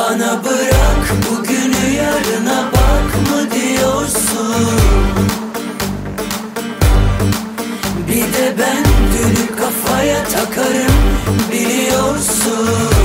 Bana bırak bugünü yarına bak mı diyorsun? Bir de ben dünü kafaya takarım biliyorsun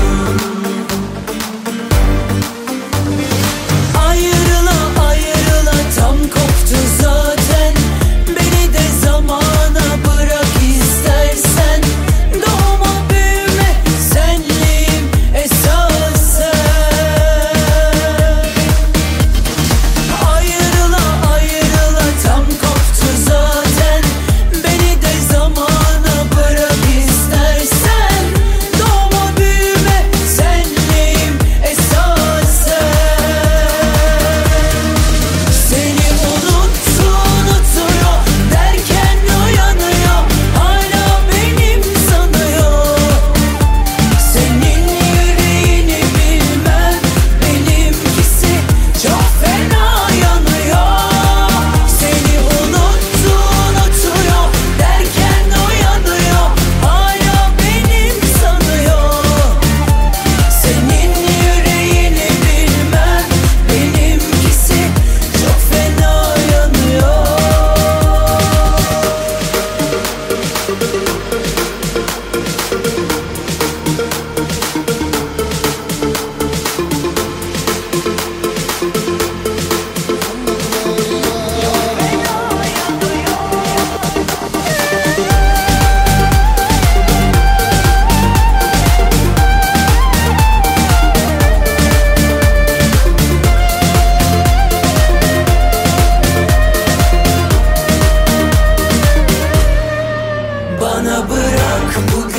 Come on.